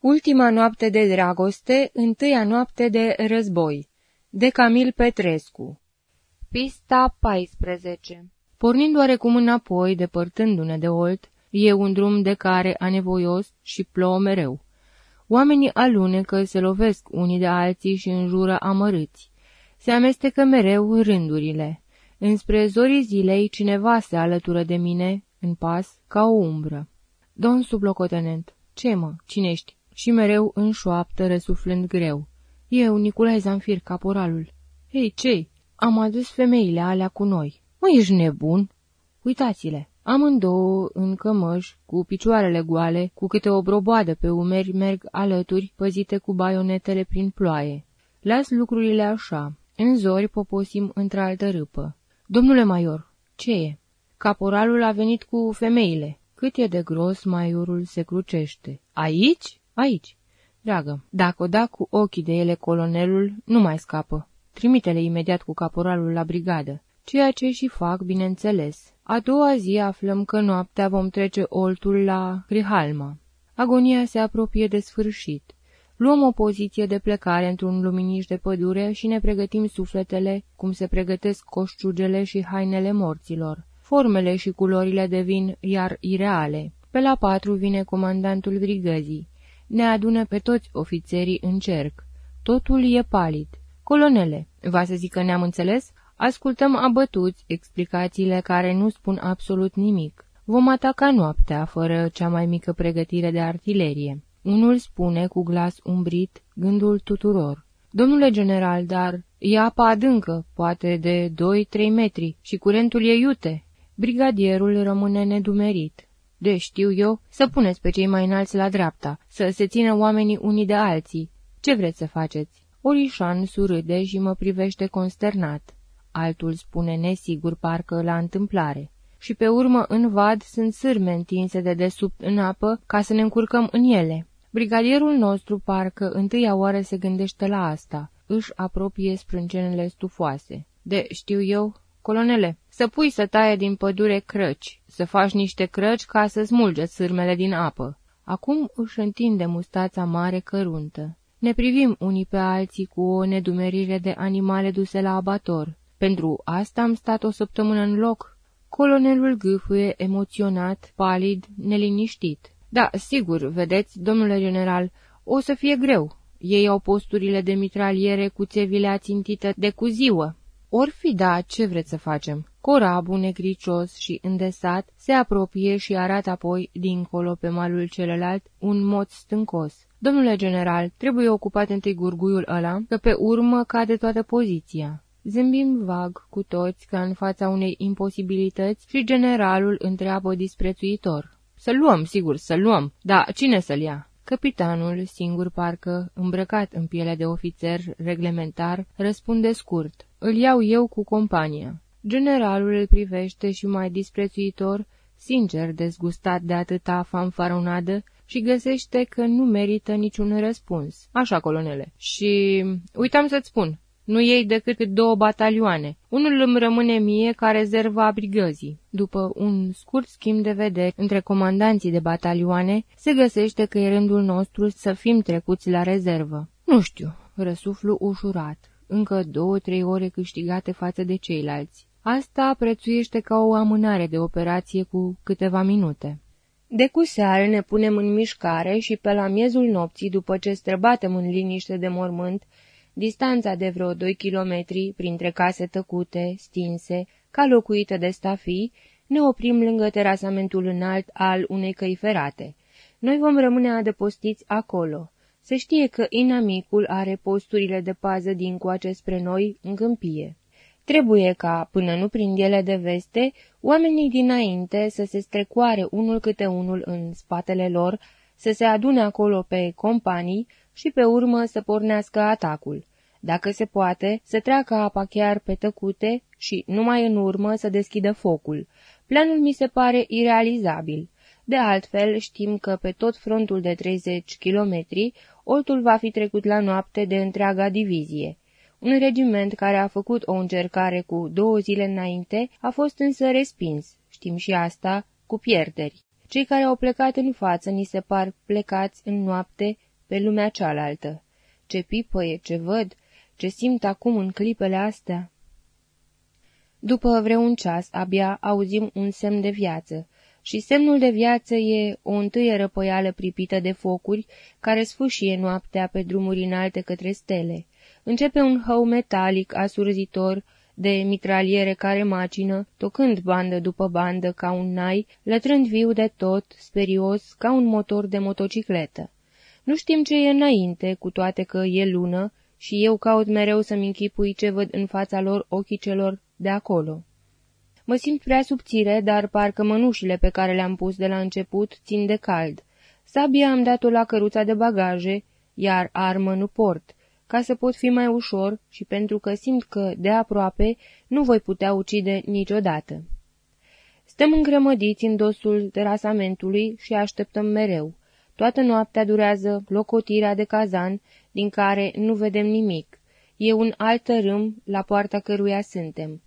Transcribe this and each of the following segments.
Ultima noapte de dragoste, întâia noapte de război. De Camil Petrescu Pista 14 Pornind oarecum înapoi, depărtându-ne de Olt, e un drum de care anevoios și plouă mereu. Oamenii alunecă, se lovesc unii de alții și înjură amărâți. Se amestecă mereu rândurile. Înspre zorii zilei cineva se alătură de mine, în pas, ca o umbră. Domn sublocotenent, ce mă, cine ești? Și mereu în șoaptă, răsuflând greu. Eu, Nicolae Zanfir, caporalul. Hei, ce Am adus femeile alea cu noi. Mă, ești nebun? Uitați-le, amândouă în cămăși, cu picioarele goale, cu câte o broboadă pe umeri, merg alături, păzite cu baionetele prin ploaie. Las lucrurile așa. În zori poposim într-altă râpă. Domnule Maior, ce e? Caporalul a venit cu femeile. Cât e de gros, maiorul se crucește. Aici? Aici. Dragă, dacă o da cu ochii de ele colonelul, nu mai scapă. Trimite-le imediat cu caporalul la brigadă. Ceea ce și fac, bineînțeles. A doua zi aflăm că noaptea vom trece oltul la Grihalma. Agonia se apropie de sfârșit. Luăm o poziție de plecare într-un luminiș de pădure și ne pregătim sufletele cum se pregătesc coșciugele și hainele morților. Formele și culorile devin iar ireale. Pe la patru vine comandantul brigăzii. Ne adună pe toți ofițerii în cerc. Totul e palid. Colonele, va să zic că ne-am înțeles? Ascultăm abătuți explicațiile care nu spun absolut nimic. Vom ataca noaptea, fără cea mai mică pregătire de artilerie. Unul spune cu glas umbrit gândul tuturor. Domnule general, dar e apa adâncă, poate de 2-3 metri, și curentul e iute. Brigadierul rămâne nedumerit. De știu eu, să puneți pe cei mai înalți la dreapta, să se țină oamenii unii de alții. Ce vreți să faceți? Orișan surâde și mă privește consternat. Altul spune nesigur parcă la întâmplare. Și pe urmă în vad sunt sârme întinse de desubt în apă ca să ne încurcăm în ele. Brigadierul nostru parcă întâia oară se gândește la asta. Își apropie sprâncenele stufoase. De, știu eu, colonele, să pui să taie din pădure crăci, să faci niște crăci ca să smulge sârmele din apă. Acum își întinde mustața mare căruntă. Ne privim unii pe alții cu o nedumerire de animale duse la abator. Pentru asta am stat o săptămână în loc. Colonelul gâfâie, emoționat, palid, neliniștit. Da, sigur, vedeți, domnule general, o să fie greu. Ei au posturile de mitraliere cu țevile ațintite de cu ziua. Or fi da, ce vreți să facem? Corabul negricios și îndesat se apropie și arată apoi, dincolo pe malul celălalt, un moț stâncos. Domnule general, trebuie ocupat întâi gurguiul ăla, că pe urmă cade toată poziția. Zâmbim vag cu toți ca în fața unei imposibilități și generalul întreabă disprețuitor. Să luăm, sigur, să luăm. Da, cine să-l ia? Capitanul, singur parcă, îmbrăcat în piele de ofițer reglementar, răspunde scurt. Îl iau eu cu compania. Generalul îl privește și mai disprețuitor, sincer dezgustat de atâta fanfaronadă, și găsește că nu merită niciun răspuns. Așa, colonele. Și uitam să-ți spun, nu iei decât două batalioane. Unul îmi rămâne mie ca rezerva a brigăzii. După un scurt schimb de vedere între comandanții de batalioane, se găsește că e rândul nostru să fim trecuți la rezervă. Nu știu, răsuflu ușurat. Încă două-trei ore câștigate față de ceilalți. Asta prețuiește ca o amânare de operație cu câteva minute. De cu seară ne punem în mișcare și pe la miezul nopții, după ce străbatem în liniște de mormânt, distanța de vreo doi kilometri, printre case tăcute, stinse, ca locuită de stafii, ne oprim lângă terasamentul înalt al unei căi ferate. Noi vom rămâne adăpostiți acolo. Se știe că inamicul are posturile de pază din coace spre noi în câmpie. Trebuie ca, până nu prind ele de veste, oamenii dinainte să se strecoare unul câte unul în spatele lor, să se adune acolo pe companii și pe urmă să pornească atacul. Dacă se poate, să treacă apa chiar pe tăcute și, numai în urmă, să deschidă focul. Planul mi se pare irealizabil. De altfel, știm că pe tot frontul de 30 kilometri, oltul va fi trecut la noapte de întreaga divizie. Un regiment care a făcut o încercare cu două zile înainte a fost însă respins, știm și asta, cu pierderi. Cei care au plecat în față ni se par plecați în noapte pe lumea cealaltă. Ce pipăie, ce văd, ce simt acum în clipele astea. După vreun ceas, abia auzim un semn de viață, și semnul de viață e o întâie răpăială pripită de focuri care sfâșie noaptea pe drumuri înalte către stele. Începe un hău metalic asurzitor de mitraliere care macină, tocând bandă după bandă ca un nai, lătrând viu de tot, sperios, ca un motor de motocicletă. Nu știm ce e înainte, cu toate că e lună, și eu caut mereu să-mi închipui ce văd în fața lor ochii celor de acolo. Mă simt prea subțire, dar parcă mănușile pe care le-am pus de la început țin de cald. Sabia am dat-o la căruța de bagaje, iar armă nu port, ca să pot fi mai ușor și pentru că simt că, de aproape, nu voi putea ucide niciodată. Stăm îngrămădiți în dosul terasamentului și așteptăm mereu. Toată noaptea durează locotirea de cazan, din care nu vedem nimic. E un alt râm la poarta căruia suntem.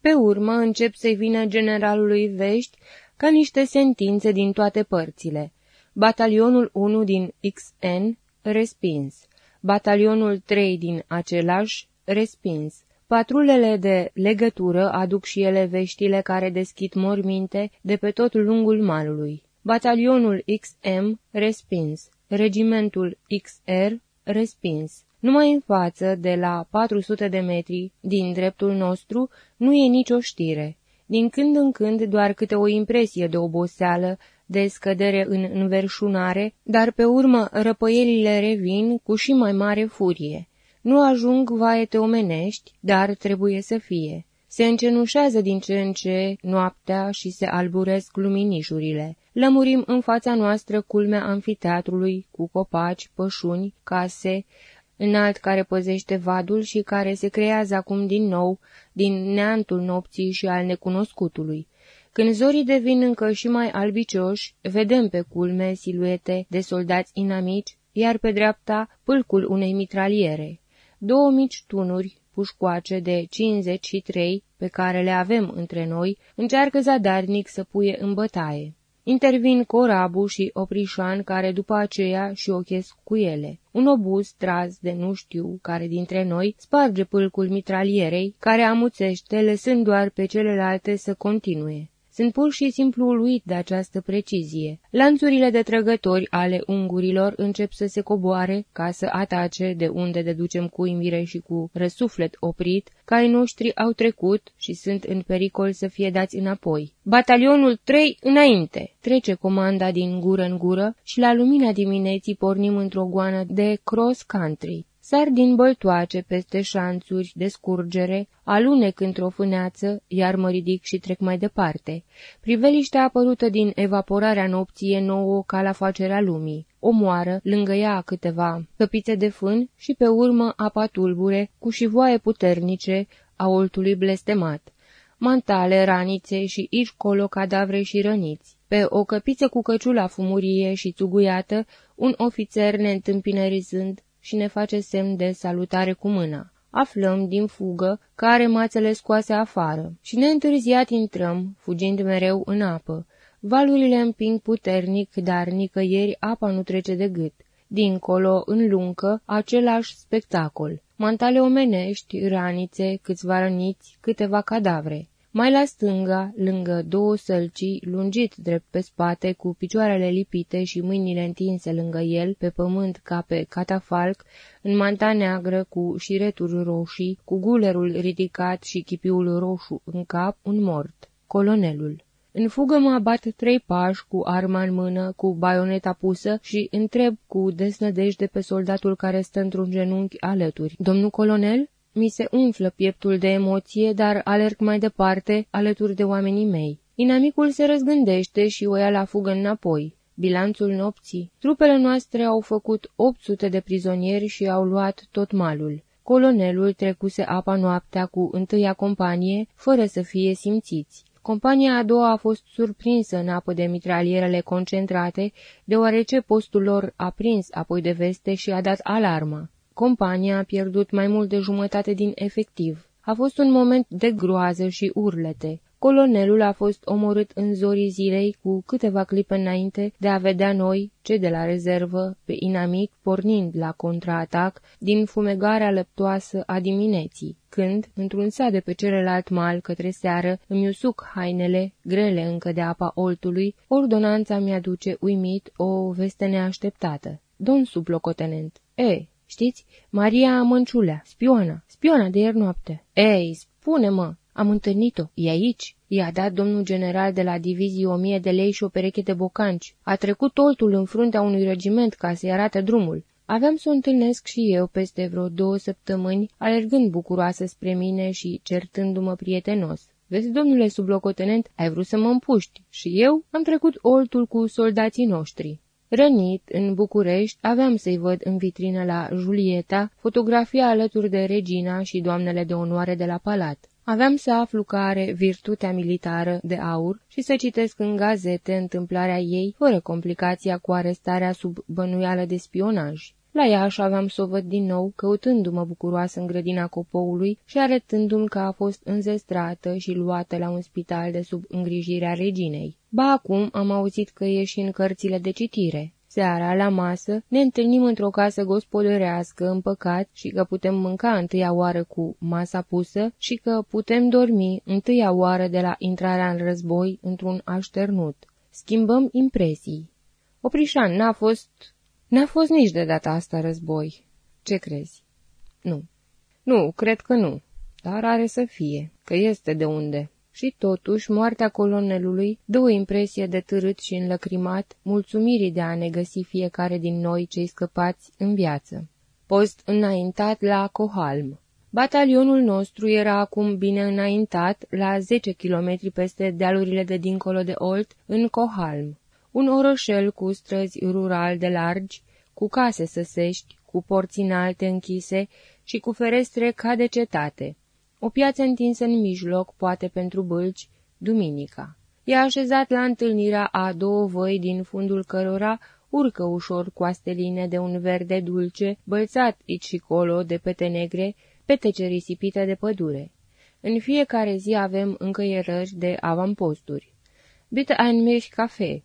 Pe urmă încep să-i vină generalului vești ca niște sentințe din toate părțile. Batalionul 1 din XN, respins. Batalionul 3 din același, respins. Patrulele de legătură aduc și ele veștile care deschid morminte de pe tot lungul malului. Batalionul XM, respins. Regimentul XR, respins. Numai în față, de la 400 de metri, din dreptul nostru, nu e nicio știre. Din când în când doar câte o impresie de oboseală, de scădere în înverșunare, dar pe urmă răpăielile revin cu și mai mare furie. Nu ajung vaete omenești, dar trebuie să fie. Se încenușează din ce în ce noaptea și se alburesc luminișurile. Lămurim în fața noastră culmea anfiteatrului, cu copaci, pășuni, case, înalt care păzește vadul și care se creează acum din nou, din neantul nopții și al necunoscutului. Când zorii devin încă și mai albicioși, vedem pe culme siluete de soldați inamici, iar pe dreapta pâlcul unei mitraliere. Două mici tunuri, pușcoace de 53 pe care le avem între noi, încearcă zadarnic să puie în bătaie. Intervin Corabu și Oprișan care după aceea și ochesc cu ele. Un obuz tras de nu știu care dintre noi sparge pâlcul mitralierei, care amuțește, lăsând doar pe celelalte să continue. Sunt pur și simplu uluit de această precizie. Lanțurile de trăgători ale ungurilor încep să se coboare ca să atace de unde deducem cu invire și cu răsuflet oprit, ai noștri au trecut și sunt în pericol să fie dați înapoi. Batalionul 3 înainte! Trece comanda din gură în gură și la lumina dimineții pornim într-o goană de cross-country. Sar din băltoace peste șanțuri de scurgere, alunec într-o fâneață, iar mă ridic și trec mai departe. Priveliștea apărută din evaporarea nopții e nouă ca la facerea lumii. O moară, lângă ea câteva căpițe de fân și pe urmă apa tulbure, cu șivoaie puternice a oltului blestemat. Mantale, ranițe și aici colo cadavre și răniți. Pe o căpiță cu căciula fumurie și țuguiată, un ofițer ne întâmpină rizând, și ne face semn de salutare cu mâna. Aflăm din fugă că are mațele scoase afară și neîntârziat intrăm, fugind mereu în apă. Valurile împing puternic, dar nicăieri apa nu trece de gât. Dincolo, în luncă, același spectacol. Mantale omenești, ranițe, câțiva răniți, câteva cadavre. Mai la stânga, lângă două sălcii, lungit drept pe spate, cu picioarele lipite și mâinile întinse lângă el, pe pământ ca pe catafalc, în manta neagră cu șireturi roșii, cu gulerul ridicat și chipiul roșu în cap, un mort, colonelul. În fugă mă abat trei pași cu arma în mână, cu baioneta pusă și întreb cu desnădejde pe soldatul care stă într-un genunchi alături. Domnul colonel? Mi se umflă pieptul de emoție, dar alerg mai departe, alături de oamenii mei. Inamicul se răzgândește și o ia la fugă înapoi. Bilanțul nopții. Trupele noastre au făcut 800 de prizonieri și au luat tot malul. Colonelul trecuse apa noaptea cu întâia companie, fără să fie simțiți. Compania a doua a fost surprinsă în apă de mitralierele concentrate, deoarece postul lor a prins apoi de veste și a dat alarma. Compania a pierdut mai mult de jumătate din efectiv. A fost un moment de groază și urlete. Colonelul a fost omorât în zorii zilei cu câteva clipe înainte de a vedea noi, cei de la rezervă, pe inamic pornind la contraatac din fumegarea lăptoasă a dimineții, când, într-un sat de pe celălalt mal către seară, îmi usuc hainele, grele încă de apa oltului, ordonanța mi-aduce uimit o veste neașteptată. Domn sublocotenent, e, știți, Maria Mănciulea, spioana, spioana de ieri noapte. Ei, spune-mă, am întâlnit-o, e aici. I-a dat domnul general de la divizie o mie de lei și o pereche de bocanci. A trecut oltul în fruntea unui regiment ca să-i arate drumul. Aveam să o întâlnesc și eu peste vreo două săptămâni, alergând bucuroasă spre mine și certându-mă prietenos. Vezi, domnule sublocotenent, ai vrut să mă împuști și eu am trecut oltul cu soldații noștri. Rănit, în București, aveam să-i văd în vitrină la Julieta fotografia alături de regina și doamnele de onoare de la palat. Aveam să aflu că are virtutea militară de aur și să citesc în gazete întâmplarea ei, fără complicația cu arestarea sub bănuială de spionaj. La Iași aveam să o văd din nou, căutându-mă bucuroasă în grădina copoului și arătându-mi că a fost înzestrată și luată la un spital de sub îngrijirea reginei. Ba acum am auzit că e și în cărțile de citire. Seara, la masă, ne întâlnim într-o casă gospodărească, împăcat, și că putem mânca întâia oară cu masa pusă și că putem dormi întâia oară de la intrarea în război într-un așternut. Schimbăm impresii. Oprișan, n-a fost... N-a fost nici de data asta război. Ce crezi? Nu. Nu, cred că nu. Dar are să fie, că este de unde. Și totuși, moartea colonelului dă o impresie de târât și înlăcrimat, mulțumirii de a ne găsi fiecare din noi cei scăpați în viață. Post înaintat la Cohalm. Batalionul nostru era acum bine înaintat, la 10 kilometri peste dealurile de dincolo de Olt, în Cohalm, un orășel cu străzi rural de largi, cu case săsești, cu porți înalte închise și cu ferestre ca de cetate o piață întinsă în mijloc, poate pentru bălci, duminica. E așezat la întâlnirea a două voi din fundul cărora urcă ușor coasteline de un verde dulce, bălțat aici și colo de pete negre, petece risipite de pădure. În fiecare zi avem încăierări de avamposturi. Bitte ein Milch Kaffee.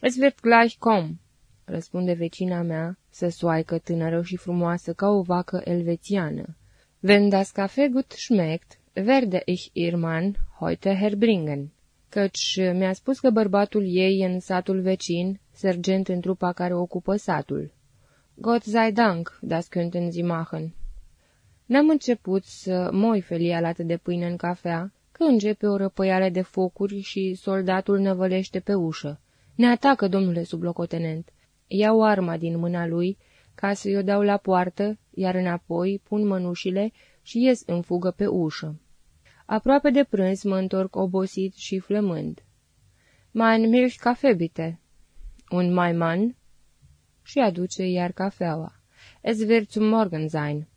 Es wird gleich kommen, răspunde vecina mea, soaică tânără și frumoasă ca o vacă elvețiană. Wenn das Kaffee gut schmeckt, werde ich ihr Mann heute herbringen. Căci mi-a spus că bărbatul ei e în satul vecin, sergent în trupa care ocupă satul. Gott sei Dank, das könnten Sie machen. N-am început să moi felia lată de pâine în cafea, că începe o răpăială de focuri și soldatul năvălește pe ușă. Ne atacă, domnule sublocotenent. Iau arma din mâna lui ca să-i o dau la poartă, iar înapoi pun mănușile și ies în fugă pe ușă. Aproape de prânz mă întorc obosit și flămând. Mein Milch Kaffee, bitte. Un mai man? Și aduce iar cafeaua. Es wird zum Morgen sein.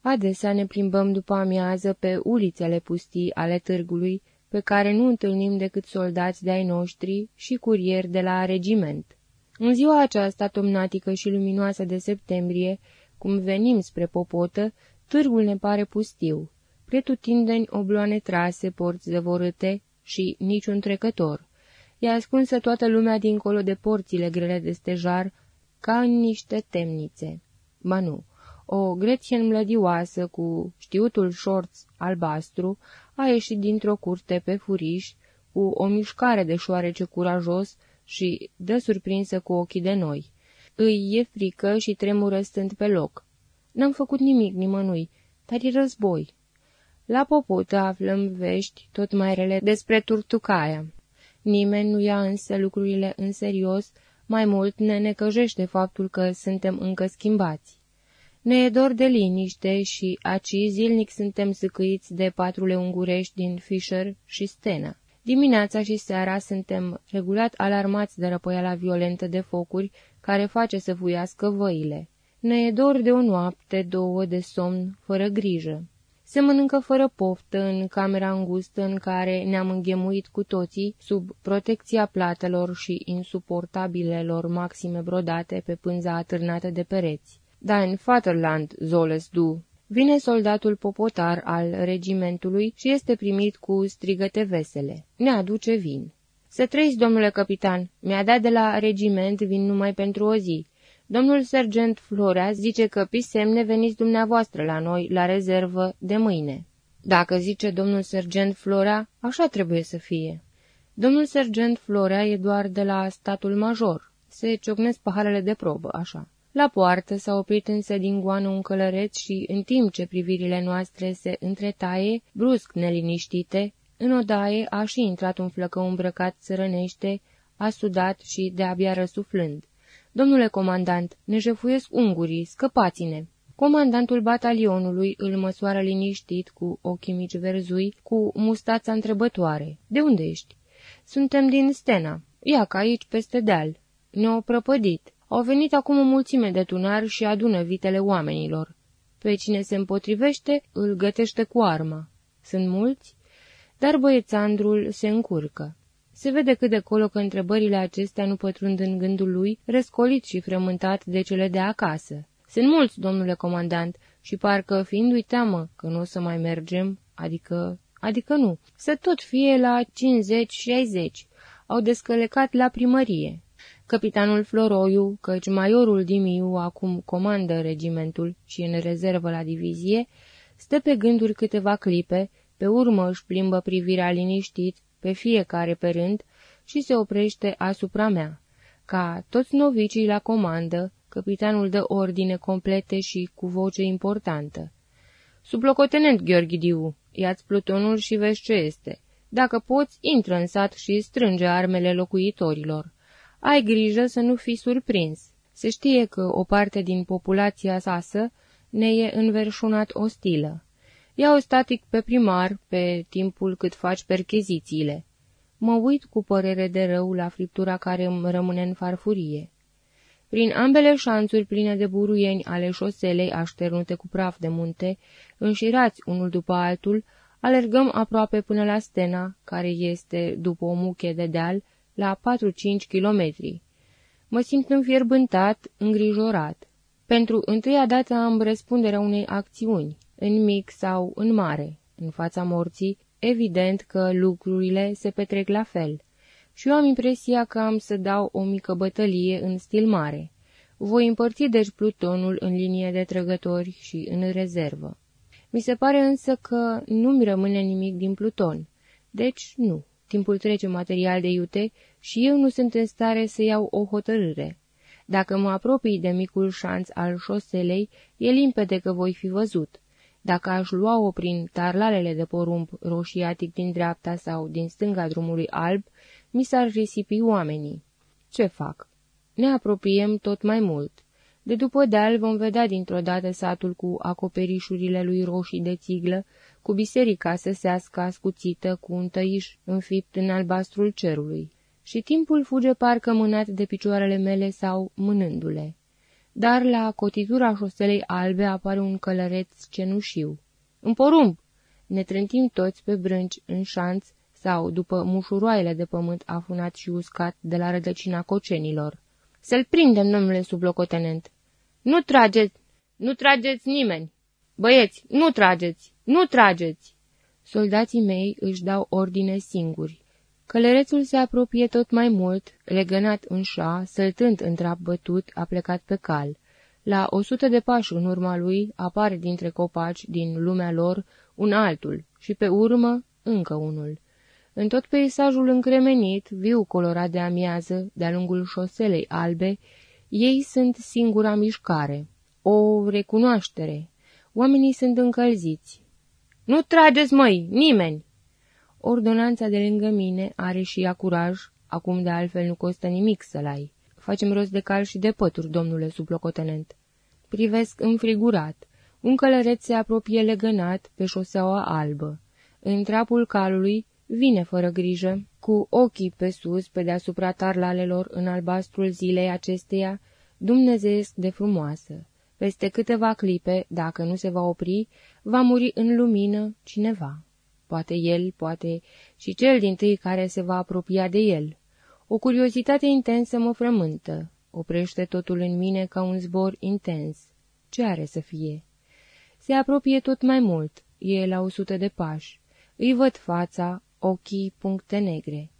Adesea ne plimbăm după amiază pe ulițele pustii ale târgului, pe care nu întâlnim decât soldați de-ai noștri și curieri de la regiment. În ziua aceasta tomnatică și luminoasă de septembrie, cum venim spre popotă, târgul ne pare pustiu. Pretutindeni obloane trase, porți zăvorâte și niciun trecător. E ascunsă toată lumea dincolo de porțile grele de stejar, ca în niște temnițe. Ba nu, o grețien mlădioasă cu știutul șorț albastru a ieșit dintr-o curte pe furiș, cu o mișcare de șoarece curajos, și dă surprinsă cu ochii de noi. Îi e frică și tremură stând pe loc. N-am făcut nimic nimănui, dar e război. La popotă aflăm vești tot mai rele despre Turtucaia. Nimeni nu ia însă lucrurile în serios, mai mult ne necăjește faptul că suntem încă schimbați. Ne e dor de liniște și aci zilnic suntem săcăiți de patrule ungurești din Fischer și Stena. Dimineața și seara suntem regulat alarmați de răpăiala violentă de focuri care face să fuiască văile. Ne e dor de o noapte, două de somn, fără grijă. Se mănâncă fără poftă în camera îngustă în care ne-am înghemuit cu toții sub protecția platelor și insuportabilelor maxime brodate pe pânza atârnată de pereți. Dein Vaterland soll es du, Vine soldatul popotar al regimentului și este primit cu strigăte vesele. Ne aduce vin. Să trăiți, domnule capitan, mi-a dat de la regiment vin numai pentru o zi. Domnul sergent Florea zice că pe semne veniți dumneavoastră la noi, la rezervă, de mâine. Dacă zice domnul sergent Florea, așa trebuie să fie. Domnul sergent Florea e doar de la statul major. Se ciocnesc paharele de probă, așa. La poartă s-a oprit însă din goană un călăreț și, în timp ce privirile noastre se întretaie, brusc neliniștite, în odaie a și intrat un flăcău îmbrăcat țărănește, a sudat și de-abia răsuflând. Domnule comandant, ne jefuiesc ungurii, scăpați-ne!" Comandantul batalionului îl măsoară liniștit, cu ochii mici verzui, cu mustața întrebătoare. De unde ești?" Suntem din Stena. Ia ca aici, peste deal." Ne-au prăpădit. Au venit acum o mulțime de tunari și adună vitele oamenilor. Pe cine se împotrivește, îl gătește cu arma. Sunt mulți? Dar băiețandrul se încurcă. Se vede cât de colo că întrebările acestea nu pătrund în gândul lui, răscolit și frământat de cele de acasă. Sunt mulți, domnule comandant, și parcă, fiindu-i teamă că nu o să mai mergem, adică, adică nu, să tot fie la 50-60, au descălecat la primărie. Capitanul Floroiu, căci majorul Dimiu acum comandă regimentul și în rezervă la divizie, stă pe gânduri câteva clipe, pe urmă își plimbă privirea liniștit pe fiecare pe rând și se oprește asupra mea. Ca toți novicii la comandă, capitanul dă ordine complete și cu voce importantă. Sublocotenent Gheorghidiu, ia-ți plutonul și vezi ce este. Dacă poți, intră în sat și strânge armele locuitorilor. Ai grijă să nu fii surprins. Se știe că o parte din populația sasă ne e înverșunat ostilă. Iau static pe primar pe timpul cât faci perchezițiile. Mă uit cu părere de rău la friptura care îmi rămâne în farfurie. Prin ambele șanțuri pline de buruieni ale șoselei așternute cu praf de munte, înșirați unul după altul, alergăm aproape până la Stena, care este, după o muche de deal, la 4-5 kilometri. Mă simt înfierbântat, îngrijorat. Pentru întâia dată am răspunderea unei acțiuni, în mic sau în mare. În fața morții, evident că lucrurile se petrec la fel. Și eu am impresia că am să dau o mică bătălie în stil mare. Voi împărți deci plutonul în linie de trăgători și în rezervă. Mi se pare însă că nu-mi rămâne nimic din pluton. Deci nu. Timpul trece material de iute și eu nu sunt în stare să iau o hotărâre. Dacă mă apropii de micul șanț al șoselei, e limpede că voi fi văzut. Dacă aș lua-o prin tarlalele de porumb roșiatic din dreapta sau din stânga drumului alb, mi s-ar risipi oamenii. Ce fac? Ne apropiem tot mai mult. De după deal vom vedea dintr-o dată satul cu acoperișurile lui roșii de țiglă, cu biserica săsească ascuțită cu un tăiș înfipt în albastrul cerului. Și timpul fuge parcă mânat de picioarele mele sau mânându-le. Dar la cotitura șoselei albe apare un călăreț cenușiu. În porumb! Ne trântim toți pe brânci, în șanț, sau după mușuroaiele de pământ afunat și uscat de la rădăcina cocenilor. Să-l prindem, domnule sublocotenent! Nu trageți! Nu trageți nimeni! Băieți, nu trageți! Nu trageți!" Soldații mei își dau ordine singuri. Călărețul se apropie tot mai mult, legănat în șa, săltând în trap bătut, a plecat pe cal. La o sută de pași în urma lui apare dintre copaci din lumea lor un altul și pe urmă încă unul. În tot peisajul încremenit, viu colorat de amiază, de-a lungul șoselei albe, ei sunt singura mișcare, o recunoaștere. Oamenii sunt încălziți, nu trageți, măi, nimeni!" Ordonanța de lângă mine are și ea curaj, acum de altfel nu costă nimic să-l ai. Facem rost de cal și de pături, domnule sublocotenent. Privesc înfrigurat. Un călăreț se apropie legănat pe șoseaua albă. În trapul calului vine fără grijă, cu ochii pe sus, pe deasupra tarlalelor, în albastrul zilei acesteia, dumnezeiesc de frumoasă. Peste câteva clipe, dacă nu se va opri, va muri în lumină cineva. Poate el, poate și cel din tâi care se va apropia de el. O curiozitate intensă mă frământă. Oprește totul în mine ca un zbor intens. Ce are să fie? Se apropie tot mai mult, e la o sută de pași. Îi văd fața, ochii, puncte negre.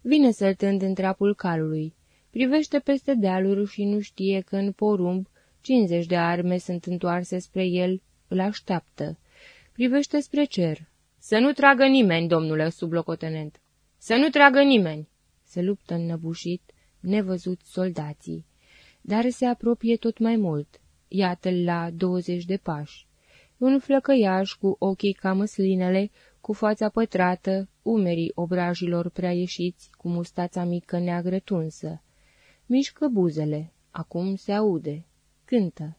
Vine săltând în trapul calului. Privește peste dealuri și nu știe că în porumb cincizeci de arme sunt întoarse spre el, îl așteaptă. Privește spre cer. Să nu tragă nimeni, domnule sublocotenent. Să nu tragă nimeni. Se luptă înnăbușit, nevăzut soldații. Dar se apropie tot mai mult. Iată-l la douăzeci de pași. Un flăcăiaș cu ochii ca măslinele, cu fața pătrată, umerii obrajilor prea ieșiți, cu mustața mică neagră tunsă. Mișcă buzele, acum se aude, cântă.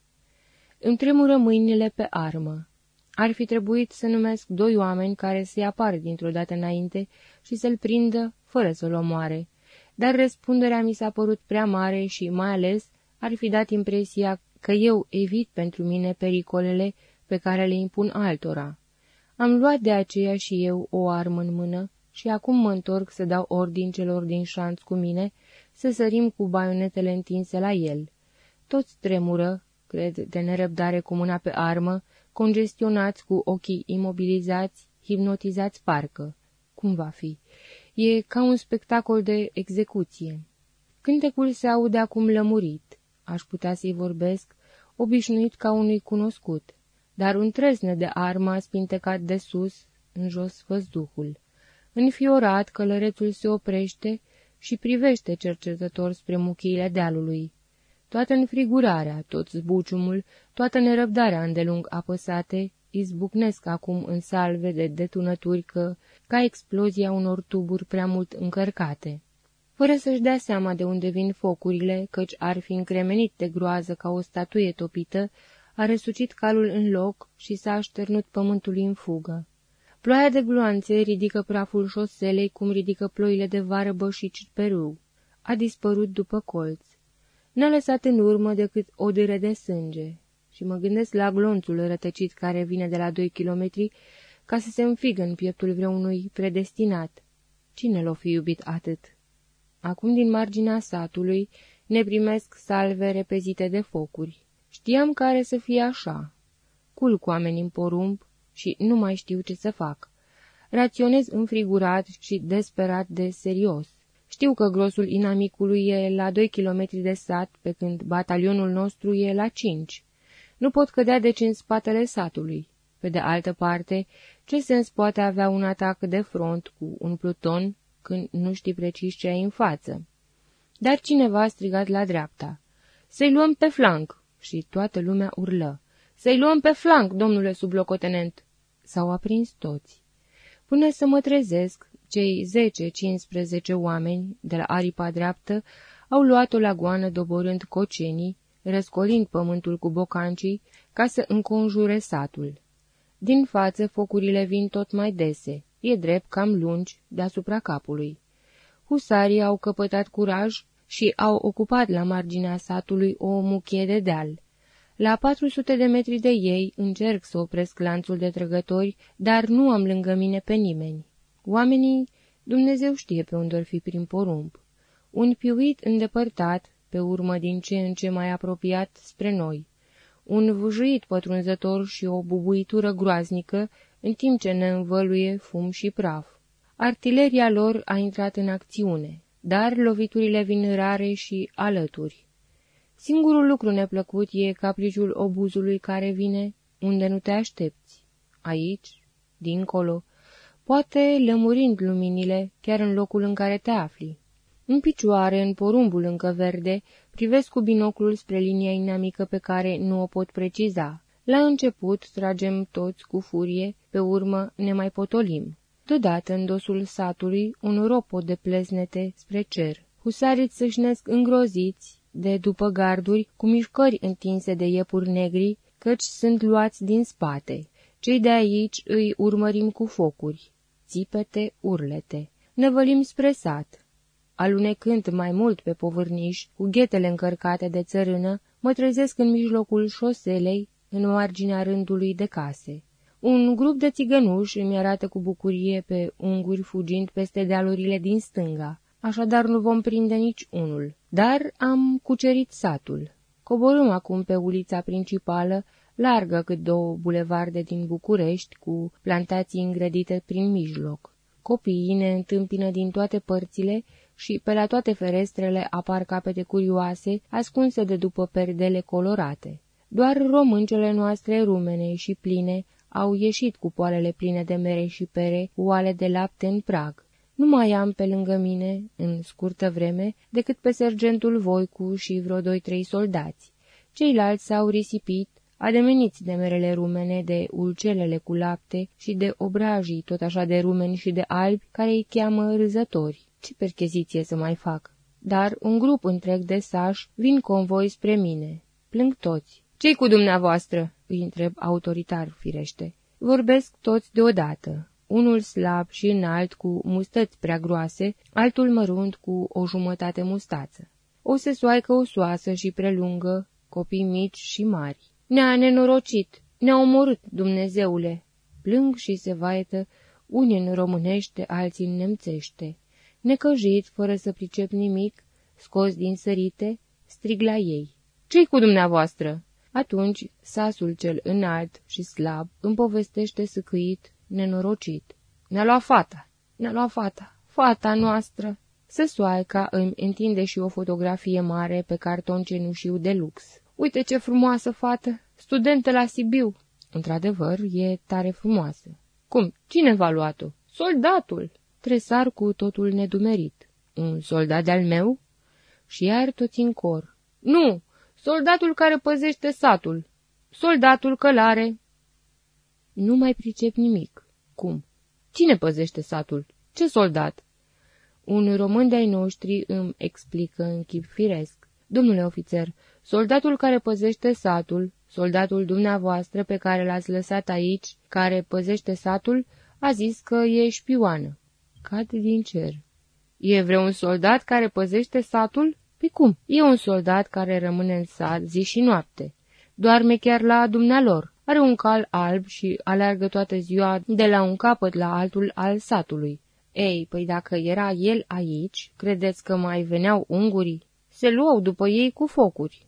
Îmi tremură mâinile pe armă. Ar fi trebuit să numesc doi oameni care să-i apară dintr-o dată înainte și să-l prindă fără să-l omoare, dar răspunderea mi s-a părut prea mare și, mai ales, ar fi dat impresia că eu evit pentru mine pericolele pe care le impun altora. Am luat de aceea și eu o armă în mână și acum mă întorc să dau ordin celor din șanț cu mine să sărim cu baionetele întinse la el. Toți tremură, cred, de nerăbdare cu mâna pe armă, congestionați cu ochii imobilizați, hipnotizați parcă. Cum va fi? E ca un spectacol de execuție. Cântecul se aude acum lămurit. Aș putea să-i vorbesc, obișnuit ca unui cunoscut, dar un trezne de armă a spintecat de sus, în jos văzduhul. Înfiorat, călărețul se oprește și privește cercetător spre muchiile dealului. Toată înfrigurarea, tot zbuciumul, toată nerăbdarea îndelung apăsate, izbucnesc acum în salve de detunături că, ca explozia unor tuburi prea mult încărcate. Fără să-și dea seama de unde vin focurile, căci ar fi încremenit de groază ca o statuie topită, a răsucit calul în loc și s-a așternut pământul în fugă. Ploaia de gloanțe ridică praful șoselei cum ridică ploile de vară bășici pe râu. A dispărut după colț. N-a lăsat în urmă decât o dâră de sânge și mă gândesc la glonțul rătăcit care vine de la doi kilometri ca să se înfigă în pieptul vreunui predestinat. Cine l-o fi iubit atât? Acum din marginea satului ne primesc salve repezite de focuri. Știam care să fie așa. Culc oameni în porumb și nu mai știu ce să fac. Raționez înfrigurat și desperat de serios. Știu că grosul inamicului e la doi kilometri de sat, pe când batalionul nostru e la cinci. Nu pot cădea deci în spatele satului. Pe de altă parte, ce sens poate avea un atac de front cu un pluton când nu știi precis ce ai în față? Dar cineva a strigat la dreapta. Să-i luăm pe flanc! Și toată lumea urlă. Să-i luăm pe flanc, domnule sublocotenent! S-au aprins toți. Până să mă trezesc, cei zece-cincisprezece oameni de la aripa dreaptă au luat-o la goană doborând cocenii, răscolind pământul cu bocancii ca să înconjure satul. Din față focurile vin tot mai dese, e drept cam lungi, deasupra capului. Husarii au căpătat curaj și au ocupat la marginea satului o muchie de deal. La 400 de metri de ei încerc să opresc lanțul de trăgători, dar nu am lângă mine pe nimeni. Oamenii, Dumnezeu știe pe unde fi prin porumb. Un piuit îndepărtat, pe urmă din ce în ce mai apropiat spre noi. Un vâjuit pătrunzător și o bubuitură groaznică, în timp ce ne învăluie fum și praf. Artileria lor a intrat în acțiune, dar loviturile vin rare și alături. Singurul lucru neplăcut e capriciul obuzului care vine unde nu te aștepți. Aici, dincolo, poate lămurind luminile chiar în locul în care te afli. În picioare, în porumbul încă verde, privesc cu binoclul spre linia inamică pe care nu o pot preciza. La început tragem toți cu furie, pe urmă ne mai potolim. Deodată, în dosul satului, un ropot de pleznete spre cer. Husarii sâșnesc îngroziți, de după garduri, cu mișcări întinse de iepuri negri, căci sunt luați din spate. Cei de aici îi urmărim cu focuri țipete, urlete. Ne vălim spre sat. Alunecând mai mult pe povârniș, cu ghetele încărcate de țărână, mă trezesc în mijlocul șoselei, în marginea rândului de case. Un grup de țigănuși îmi arată cu bucurie pe unguri fugind peste dealurile din stânga, așadar nu vom prinde nici unul. Dar am cucerit satul. Coborâm acum pe ulița principală, largă cât două bulevarde din București, cu plantații îngrădite prin mijloc. Copiii ne întâmpină din toate părțile și pe la toate ferestrele apar capete curioase, ascunse de după perdele colorate. Doar româncele noastre rumene și pline au ieșit cu poalele pline de mere și pere, cu oale de lapte în prag. Nu mai am pe lângă mine, în scurtă vreme, decât pe sergentul Voicu și vreo doi-trei soldați. Ceilalți s-au risipit, ademeniți de merele rumene, de ulcelele cu lapte și de obrajii tot așa de rumeni și de albi, care îi cheamă râzători. Ce percheziție să mai fac? Dar un grup întreg de sași vin convoi spre mine. Plâng toți. Ce-i cu dumneavoastră?" îi întreb autoritar, firește. Vorbesc toți deodată. Unul slab și înalt, cu mustăți prea groase, altul mărunt cu o jumătate mustață. O sesoaică osoasă și prelungă, copii mici și mari. Ne-a nenorocit, ne-a omorât, Dumnezeule! Plâng și se vaietă, unii în românește, alții în nemțește. Necăjit, fără să pricep nimic, scos din sărite, strig la ei. Ce-i cu dumneavoastră?" Atunci, sasul cel înalt și slab îmi povestește săcâit, nenorocit. Ne-a luat fata, ne-a luat fata, fata noastră. Săsoaica îmi întinde și o fotografie mare pe carton cenușiu de lux. Uite ce frumoasă fată, studentă la Sibiu. Într-adevăr, e tare frumoasă. Cum? Cine v-a luat-o? Soldatul! Tresar cu totul nedumerit. Un soldat de-al meu? Și iar toți în cor. Nu! Soldatul care păzește satul. Soldatul călare. Nu mai pricep nimic. Cum? Cine păzește satul? Ce soldat? Un român de-ai noștri îmi explică în chip firesc. Domnule ofițer, soldatul care păzește satul, soldatul dumneavoastră pe care l-ați lăsat aici, care păzește satul, a zis că e șpioană. Cad din cer. E vreun soldat care păzește satul? Păi cum? E un soldat care rămâne în sat zi și noapte. Doarme chiar la dumnealor. Are un cal alb și aleargă toată ziua de la un capăt la altul al satului. Ei, păi dacă era el aici, credeți că mai veneau ungurii? Se luau după ei cu focuri.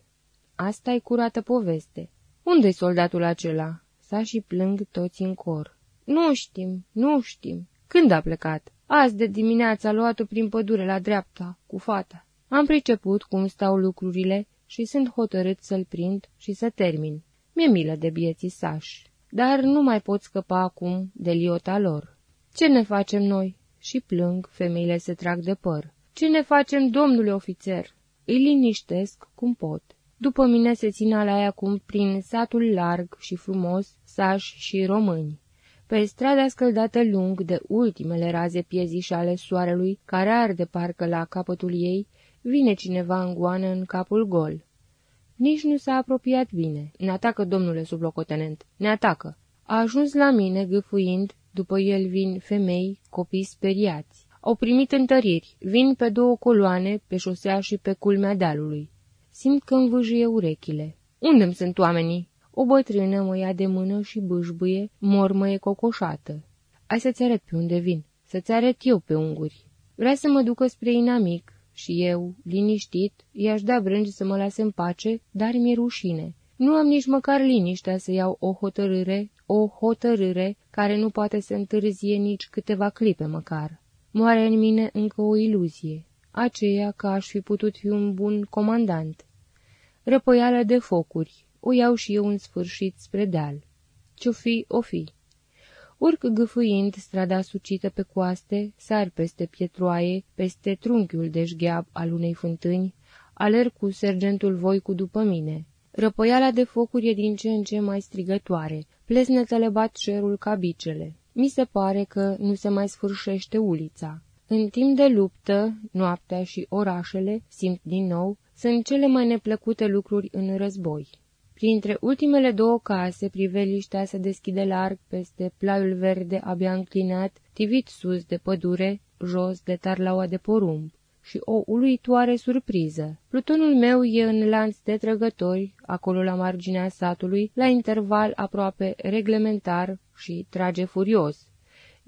Asta e curată poveste. Unde-i soldatul acela? Sa și plâng toți în cor. Nu știm, nu știm. Când a plecat? Azi de dimineața a luat-o prin pădure la dreapta, cu fata. Am priceput cum stau lucrurile și sunt hotărât să-l prind și să termin. Mi-e milă de bieții sași, dar nu mai pot scăpa acum de liota lor. Ce ne facem noi? Și plâng, femeile se trag de păr. Ce ne facem, domnule ofițer? Îi liniștesc cum pot. După mine se țin alaia cum prin satul larg și frumos, sași și români. Pe strada scăldată lung de ultimele raze piezișale soarelui, care arde parcă la capătul ei, Vine cineva în goană în capul gol. Nici nu s-a apropiat bine. Ne atacă, domnule sublocotenent. Ne atacă. A ajuns la mine, gâfâind, după el vin femei, copii speriați. Au primit întăriri, vin pe două coloane, pe șosea și pe culmea dealului. Simt că îmi vâjie urechile. Unde-mi sunt oamenii? O bătrână mă ia de mână și bâșbâie, mormăie cocoșată. Hai să-ți arăt pe unde vin, să-ți arăt eu pe unguri. Vrea să mă ducă spre inamic, și eu, liniștit, i-aș da brângi să mă lase în pace, dar mi-e rușine. Nu am nici măcar liniștea să iau o hotărâre, o hotărâre care nu poate să întârzie nici câteva clipe măcar. Moare în mine încă o iluzie, aceea că aș fi putut fi un bun comandant. Răpăială de focuri, o iau și eu în sfârșit spre deal. Ce-o fi, o fi. Urc gâfâind strada sucită pe coaste, sar peste pietroaie, peste trunchiul de șgheab al unei fântâni, alerg cu sergentul Voicu după mine. Răpăiala de focuri e din ce în ce mai strigătoare, plesnetele bat cerul ca bicele. Mi se pare că nu se mai sfârșește ulița. În timp de luptă, noaptea și orașele, simt din nou, sunt cele mai neplăcute lucruri în război. Printre ultimele două case, priveliștea se deschide larg peste plaiul verde abia înclinat, tivit sus de pădure, jos de tarlaua de porumb. Și o uluitoare surpriză. Plutonul meu e în lanț de trăgători, acolo la marginea satului, la interval aproape reglementar și trage furios.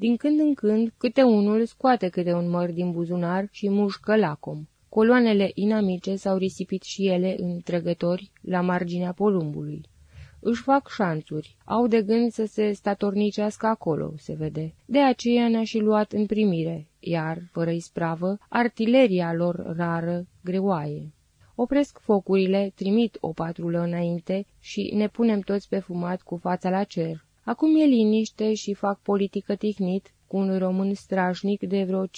Din când în când, câte unul scoate câte un măr din buzunar și mușcă lacom. Coloanele inamice s-au risipit și ele în trăgători la marginea polumbului. își fac șanțuri, au de gând să se statornicească acolo, se vede. De aceea ne-a și luat în primire, iar, fără ispravă, artileria lor rară greoaie. Opresc focurile, trimit o patrulă înainte și ne punem toți pe fumat cu fața la cer. Acum e liniște și fac politică tihnit, cu un român strașnic de vreo 50-60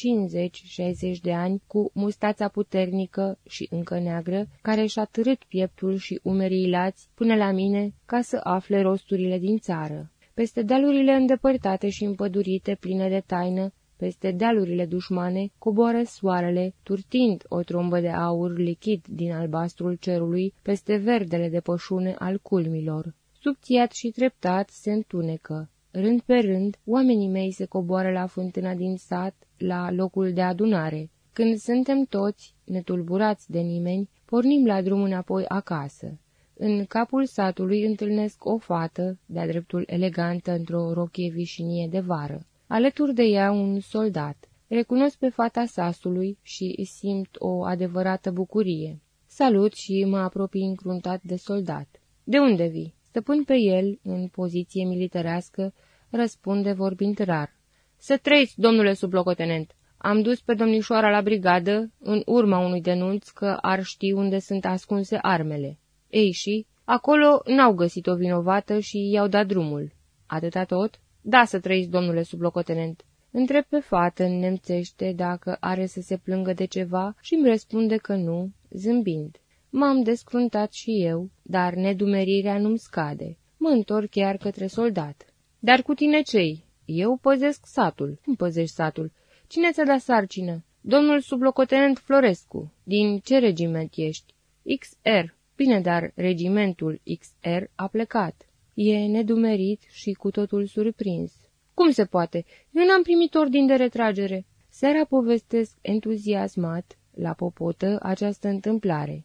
de ani, cu mustața puternică și încă neagră, care și-a târât pieptul și umerii lați până la mine ca să afle rosturile din țară. Peste dealurile îndepărtate și împădurite, pline de taină, peste dealurile dușmane, coboară soarele, turtind o trombă de aur lichid din albastrul cerului peste verdele de pășune al culmilor. Subțiat și treptat se întunecă. Rând pe rând, oamenii mei se coboară la fântâna din sat, la locul de adunare. Când suntem toți, netulburați de nimeni, pornim la drum înapoi acasă. În capul satului întâlnesc o fată, de-a dreptul elegantă, într-o rochie vișinie de vară. Alături de ea un soldat. Recunosc pe fata sasului și simt o adevărată bucurie. Salut și mă apropii încruntat de soldat. De unde vii?" Stăpân pe el, în poziție militarească, răspunde vorbind rar. Să trăiți, domnule sublocotenent! Am dus pe domnișoara la brigadă, în urma unui denunț că ar ști unde sunt ascunse armele. Ei și, acolo n-au găsit o vinovată și i-au dat drumul. Atâta tot? Da, să trăiți, domnule sublocotenent. Întreb pe fată în nemțește dacă are să se plângă de ceva și îmi răspunde că nu, zâmbind. M-am descruntat și eu, dar nedumerirea nu-mi scade. Mă întorc chiar către soldat. Dar cu tine cei? Eu păzesc satul. Cum păzești satul? Cine ți-a dat sarcină? Domnul sublocotenent Florescu. Din ce regiment ești? XR. Bine, dar regimentul XR a plecat. E nedumerit și cu totul surprins. Cum se poate? Eu n-am primit ordin de retragere. Seara povestesc entuziasmat, la popotă, această întâmplare.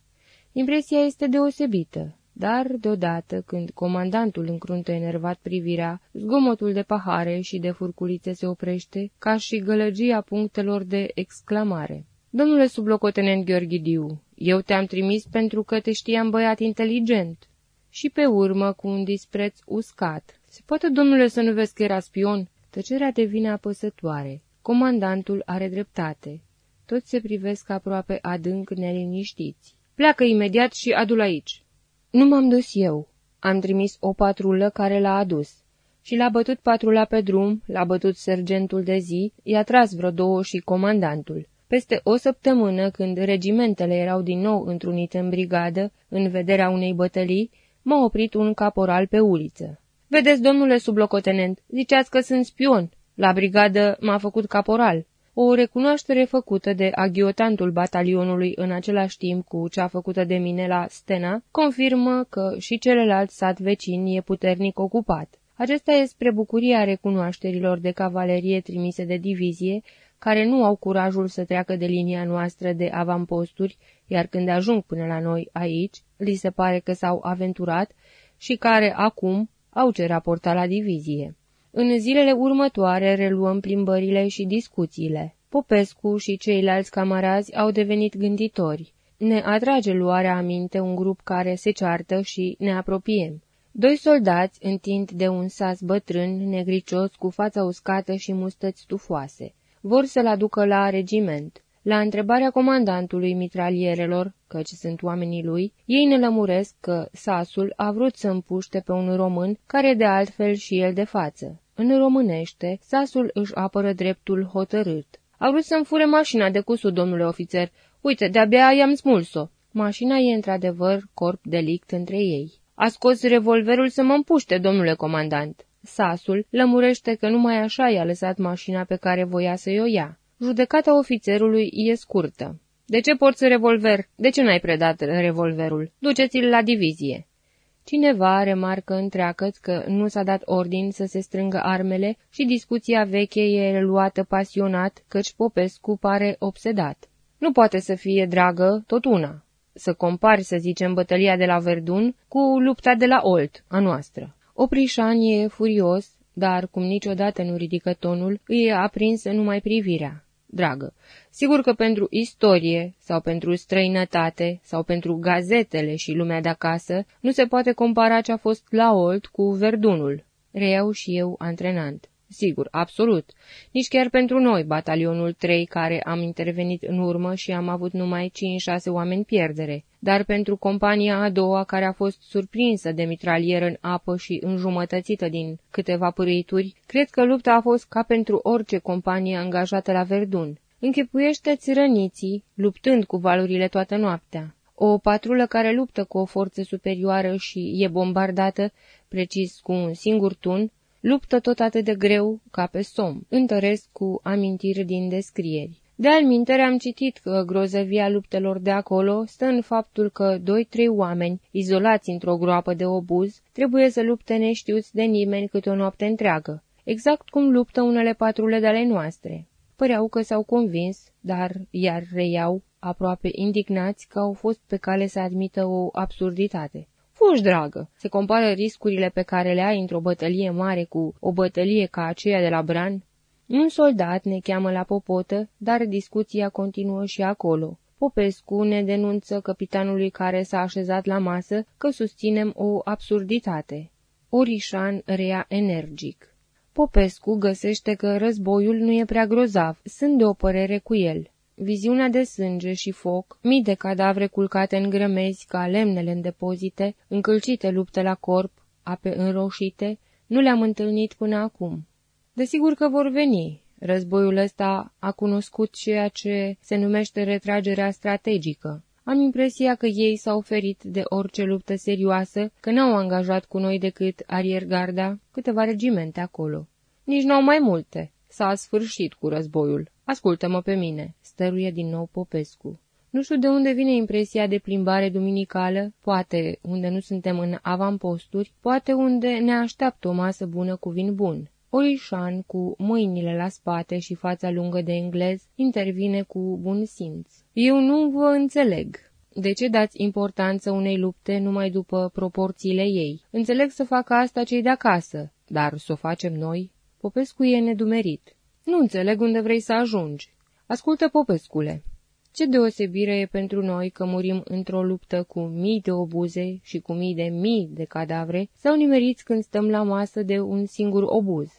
Impresia este deosebită, dar, deodată, când comandantul încruntă enervat privirea, zgomotul de pahare și de furculițe se oprește, ca și gălăgia punctelor de exclamare. Domnule sublocotenent Gheorghidiu, eu te-am trimis pentru că te știam băiat inteligent. Și pe urmă, cu un dispreț uscat. Se poate, domnule, să nu vezi că era spion? Tăcerea devine apăsătoare. Comandantul are dreptate. Toți se privesc aproape adânc neliniștiți. Pleacă imediat și adu-l aici. Nu m-am dus eu. Am trimis o patrulă care l-a adus. Și l-a bătut patrula pe drum, l-a bătut sergentul de zi, i-a tras vreo două și comandantul. Peste o săptămână, când regimentele erau din nou întrunite în brigadă, în vederea unei bătălii, m-a oprit un caporal pe uliță. Vedeți, domnule sublocotenent, ziceați că sunt spion. La brigadă m-a făcut caporal. O recunoaștere făcută de aghiotantul batalionului în același timp cu cea făcută de mine la Stena confirmă că și celălalt sat vecin e puternic ocupat. Acesta e spre bucuria recunoașterilor de cavalerie trimise de divizie, care nu au curajul să treacă de linia noastră de avamposturi, iar când ajung până la noi aici, li se pare că s-au aventurat și care acum au ce raporta la divizie. În zilele următoare reluăm plimbările și discuțiile. Popescu și ceilalți camarazi au devenit gânditori. Ne atrage luarea aminte un grup care se ceartă și ne apropiem. Doi soldați întind de un sas bătrân, negricios, cu fața uscată și mustăți stufoase. Vor să-l aducă la regiment. La întrebarea comandantului mitralierelor, căci sunt oamenii lui, ei ne lămuresc că sasul a vrut să împuște pe un român, care de altfel și el de față. În românește, sasul își apără dreptul hotărât. A vrut să-mi fure mașina de cusut, domnule ofițer. Uite, de-abia i-am smuls-o. Mașina e într-adevăr corp delict între ei. A scos revolverul să mă împuște, domnule comandant. Sasul lămurește că numai așa i-a lăsat mașina pe care voia să-i o ia. Judecata ofițerului e scurtă. De ce porți revolver? De ce n-ai predat revolverul? Duceți-l la divizie. Cineva remarcă întreagă că nu s-a dat ordin să se strângă armele și discuția veche e reluată pasionat, căci Popescu pare obsedat. Nu poate să fie dragă tot una. Să compari, să zicem, bătălia de la Verdun cu lupta de la Olt, a noastră. Oprișan e furios, dar, cum niciodată nu ridică tonul, îi e aprinsă numai privirea. Dragă. Sigur că pentru istorie, sau pentru străinătate, sau pentru gazetele și lumea de acasă, nu se poate compara ce a fost la Olt cu Verdunul. Reiau și eu antrenant. Sigur, absolut. Nici chiar pentru noi, batalionul 3, care am intervenit în urmă și am avut numai 5-6 oameni pierdere, dar pentru compania a doua, care a fost surprinsă de mitralier în apă și înjumătățită din câteva pârâituri, cred că lupta a fost ca pentru orice companie angajată la Verdun. Închipuiește-ți răniții, luptând cu valurile toată noaptea. O patrulă care luptă cu o forță superioară și e bombardată, precis cu un singur tun, Luptă tot atât de greu ca pe som, întăresc cu amintiri din descrieri. De almintere am citit că grozăvia luptelor de acolo stă în faptul că doi-trei oameni, izolați într-o groapă de obuz, trebuie să lupte neștiuți de nimeni câte o noapte întreagă, exact cum luptă unele patrule de ale noastre. Păreau că s-au convins, dar iar reiau, aproape indignați că au fost pe cale să admită o absurditate. Fugi, dragă! Se compară riscurile pe care le ai într-o bătălie mare cu o bătălie ca aceea de la Bran? Un soldat ne cheamă la popotă, dar discuția continuă și acolo. Popescu ne denunță capitanului care s-a așezat la masă că susținem o absurditate. Orișan rea energic. Popescu găsește că războiul nu e prea grozav, sunt de o părere cu el viziunea de sânge și foc, mii de cadavre culcate în grămezi ca lemnele în depozite, încălcite lupte la corp, ape înroșite, nu le-am întâlnit până acum. Desigur că vor veni. Războiul ăsta a cunoscut ceea ce se numește retragerea strategică. Am impresia că ei s-au oferit de orice luptă serioasă, că n-au angajat cu noi decât ariergarda, câteva regimente acolo. Nici n-au mai multe. S-a sfârșit cu războiul. Ascultă-mă pe mine stăruie din nou Popescu. Nu știu de unde vine impresia de plimbare duminicală, poate unde nu suntem în avamposturi, poate unde ne așteaptă o masă bună cu vin bun. Orișan, cu mâinile la spate și fața lungă de englez, intervine cu bun simț. Eu nu vă înțeleg. De ce dați importanță unei lupte numai după proporțiile ei? Înțeleg să facă asta cei de acasă, dar să o facem noi? Popescu e nedumerit. Nu înțeleg unde vrei să ajungi. Ascultă, Popescule, ce deosebire e pentru noi că murim într-o luptă cu mii de obuze și cu mii de mii de cadavre sau nimeriți când stăm la masă de un singur obuz.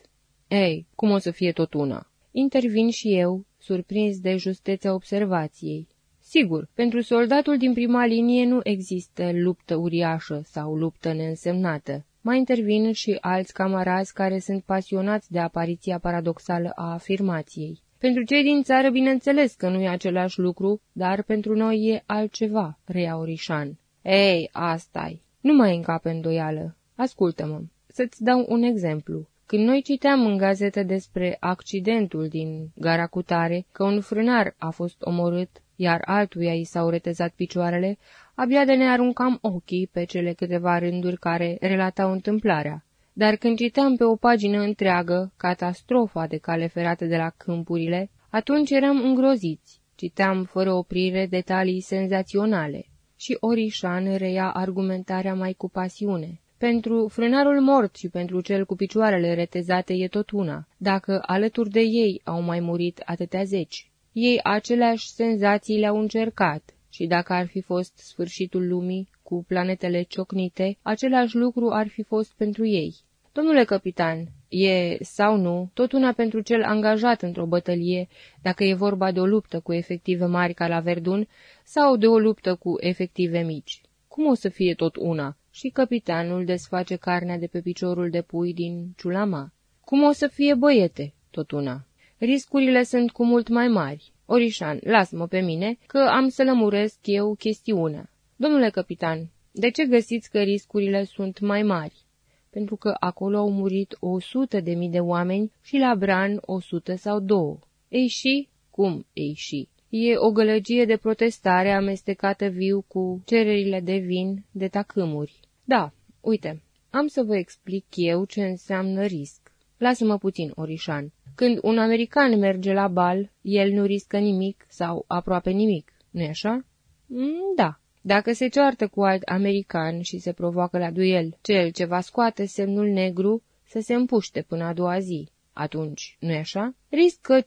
Ei, cum o să fie tot una? Intervin și eu, surprins de justețea observației. Sigur, pentru soldatul din prima linie nu există luptă uriașă sau luptă neînsemnată. Mai intervin și alți camarazi care sunt pasionați de apariția paradoxală a afirmației. Pentru cei din țară, bineînțeles că nu e același lucru, dar pentru noi e altceva, reia Orișan. Ei, asta-i. Nu mai încape îndoială. Ascultă-mă. Să-ți dau un exemplu. Când noi citeam în gazetă despre accidentul din gara cutare, că un frânar a fost omorât, iar altuia i s-au retezat picioarele, abia de ne aruncam ochii pe cele câteva rânduri care relatau întâmplarea dar când citeam pe o pagină întreagă catastrofa de cale ferată de la câmpurile, atunci eram îngroziți. Citeam fără oprire detalii senzaționale și Orișan reia argumentarea mai cu pasiune. Pentru frânarul mort și pentru cel cu picioarele retezate e tot una, dacă alături de ei au mai murit atâtea zeci. Ei aceleași senzații le-au încercat și dacă ar fi fost sfârșitul lumii, cu planetele ciocnite, același lucru ar fi fost pentru ei. Domnule capitan, e sau nu tot una pentru cel angajat într-o bătălie, dacă e vorba de o luptă cu efective mari ca la Verdun sau de o luptă cu efective mici. Cum o să fie tot una? Și capitanul desface carnea de pe piciorul de pui din ciulama. Cum o să fie băiete? Tot una. Riscurile sunt cu mult mai mari. Orișan, las-mă pe mine, că am să lămuresc eu chestiunea. Domnule capitan, de ce găsiți că riscurile sunt mai mari? pentru că acolo au murit o sută de mii de oameni și la Bran o sută sau două. Ei și? Cum ei și? E o gălăgie de protestare amestecată viu cu cererile de vin de tacâmuri. Da, uite, am să vă explic eu ce înseamnă risc. Lasă-mă puțin, Orișan. Când un american merge la bal, el nu riscă nimic sau aproape nimic, nu-i așa? Mm, da, dacă se ceartă cu alt american și se provoacă la duel, cel ce va scoate semnul negru să se împuște până a doua zi. Atunci, nu-i așa? Riscă 50%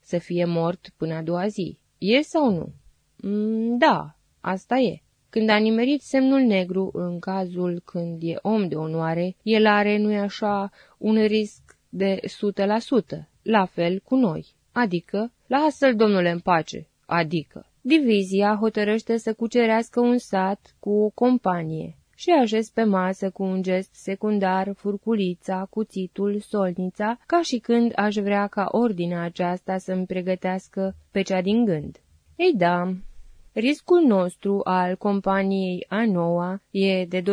să fie mort până a doua zi. E sau nu? Mm, da, asta e. Când a nimerit semnul negru, în cazul când e om de onoare, el are, nu-i așa, un risc de 100%, la fel cu noi. Adică, lasă-l domnule în pace, adică. Divizia hotărăște să cucerească un sat cu o companie și așez pe masă cu un gest secundar furculița, cuțitul, solnița, ca și când aș vrea ca ordinea aceasta să-mi pregătească pe cea din gând. Ei da, riscul nostru al companiei a noua e de 2%,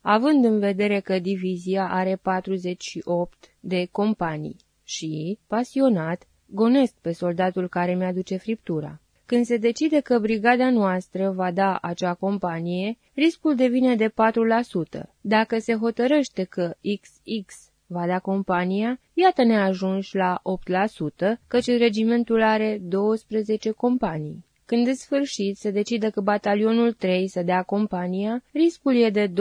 având în vedere că divizia are 48 de companii și, pasionat, gonesc pe soldatul care mi-aduce friptura. Când se decide că brigada noastră va da acea companie, riscul devine de 4%. Dacă se hotărăște că XX va da compania, iată ne ajungi la 8%, căci regimentul are 12 companii. Când de sfârșit se decide că batalionul 3 să dea compania, riscul e de 25%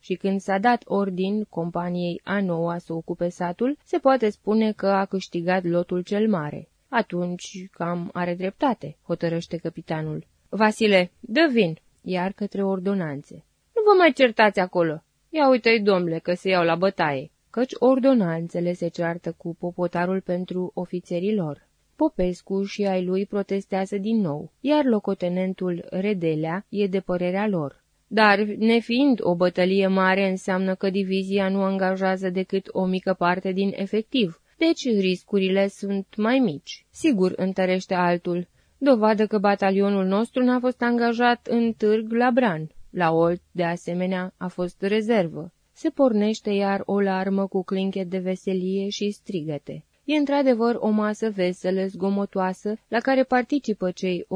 și când s-a dat ordin companiei a noua să ocupe satul, se poate spune că a câștigat lotul cel mare. Atunci cam are dreptate, hotărăște capitanul. Vasile, dă vin, iar către ordonanțe. Nu vă mai certați acolo. Ia uite-i, domnule, că se iau la bătaie. Căci ordonanțele se ceartă cu popotarul pentru ofițerii lor. Popescu și ai lui protestează din nou, iar locotenentul Redelea e de părerea lor. Dar, nefiind o bătălie mare, înseamnă că divizia nu angajează decât o mică parte din efectiv, deci riscurile sunt mai mici. Sigur, întărește altul, dovadă că batalionul nostru n-a fost angajat în târg la Bran. La Olt, de asemenea, a fost rezervă. Se pornește iar o larmă cu clinche de veselie și strigăte. E într-adevăr o masă veselă, zgomotoasă, la care participă cei 8-9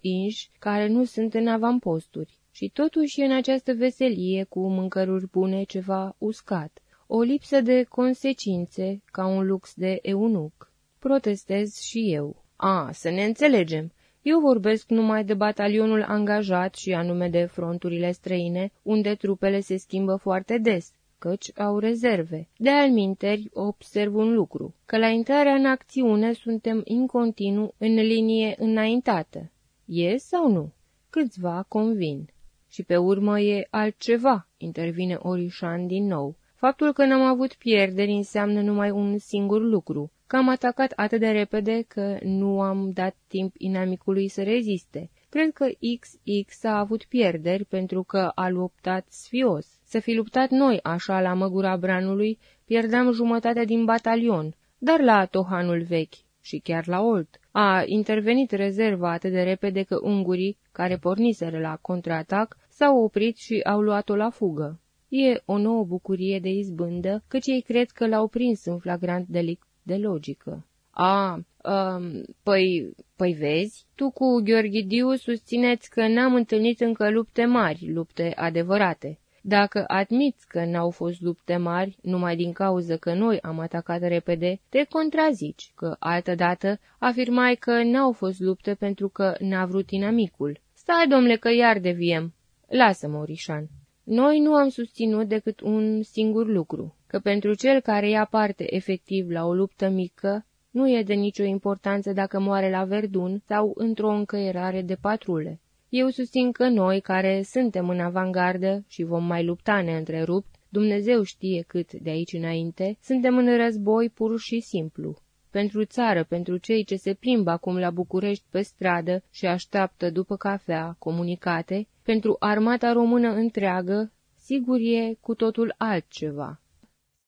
inși care nu sunt în avamposturi. Și totuși e în această veselie, cu mâncăruri bune, ceva uscat o lipsă de consecințe ca un lux de eunuc. Protestez și eu. A, să ne înțelegem. Eu vorbesc numai de batalionul angajat și anume de fronturile străine, unde trupele se schimbă foarte des, căci au rezerve. De alminteri, observ un lucru, că la intrarea în acțiune suntem în continuu în linie înaintată. E sau nu? Câțiva convin. Și pe urmă e altceva, intervine Orișan din nou. Faptul că n-am avut pierderi înseamnă numai un singur lucru, că am atacat atât de repede că nu am dat timp inamicului să reziste. Cred că XX a avut pierderi pentru că a luptat sfios. Să fi luptat noi așa la măgura branului, pierdeam jumătate din batalion, dar la Tohanul vechi și chiar la Olt. A intervenit rezerva atât de repede că ungurii, care porniseră la contraatac, s-au oprit și au luat-o la fugă. E o nouă bucurie de izbândă, căci ei cred că l-au prins în flagrant delict de logică. A, um, păi, păi vezi, tu cu Gheorghidiu susțineți că n-am întâlnit încă lupte mari, lupte adevărate. Dacă admiți că n-au fost lupte mari, numai din cauză că noi am atacat repede, te contrazici, că altădată afirmai că n-au fost lupte pentru că n-a vrut inamicul. Stai, domnule, că iar deviem. Lasă-mă, Orișan. Noi nu am susținut decât un singur lucru, că pentru cel care ia parte efectiv la o luptă mică, nu e de nicio importanță dacă moare la Verdun sau într-o încăierare de patrule. Eu susțin că noi, care suntem în avangardă și vom mai lupta neîntrerupt, Dumnezeu știe cât de aici înainte, suntem în război pur și simplu. Pentru țară, pentru cei ce se plimbă acum la București pe stradă și așteaptă după cafea comunicate, pentru armata română întreagă, sigur e cu totul altceva.